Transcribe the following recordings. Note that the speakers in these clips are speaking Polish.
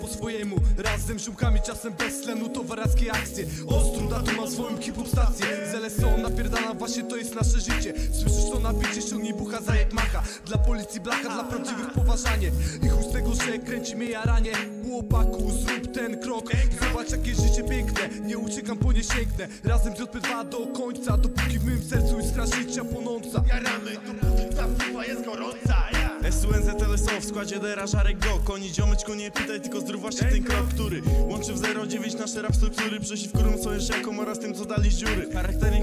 po swojemu. Razem z czasem bez tlenu Towarackie akcje. Ostruda tu ma swoją hip-hop stację Z LSO napierdala właśnie to jest nasze życie. Słyszysz to napicie, ściągnij bucha za jak macha. Dla policji blacha, dla prawdziwych poważanie. I chuj z tego, że kręci mnie jaranie. Chłopaku, zrób ten krok. Zobacz jakie życie piękne. Nie uciekam, po nie sięgnę. Razem z JP2 do końca. Dopóki w mym sercu iskra życia płonąca. Jaramy, dopóki ta pupa jest gorąca ja. SUNZ LSO w składzie Dera, Żarek Go Koni ziomeczku nie pytaj, tylko zrób właśnie ten krok, który Łączy w 09 nasze rap struktury. Przeciw którym są jeszcze jaką oraz tym co dali z dziury. Charakternych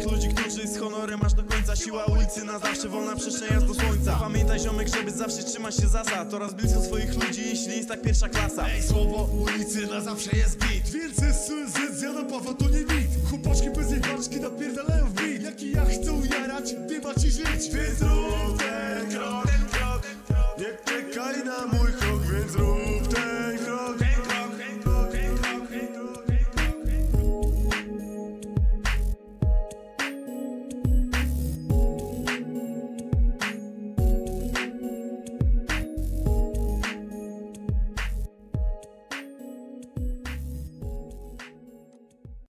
Siła ulicy na zawsze wolna przejazd do słońca. Pamiętaj ziomek, żeby zawsze trzymać się zasad Oraz blisko swoich ludzi, jeśli jest tak pierwsza klasa. Ej, słowo ulicy na zawsze jest git. Wielce z zjada pawa to nie nic Chłopaczki bez jej paczki napierdalają w bit Jaki ja chcę ujarać, nie ma ci żyć. Więc rób ten krok, nie czekaj na mój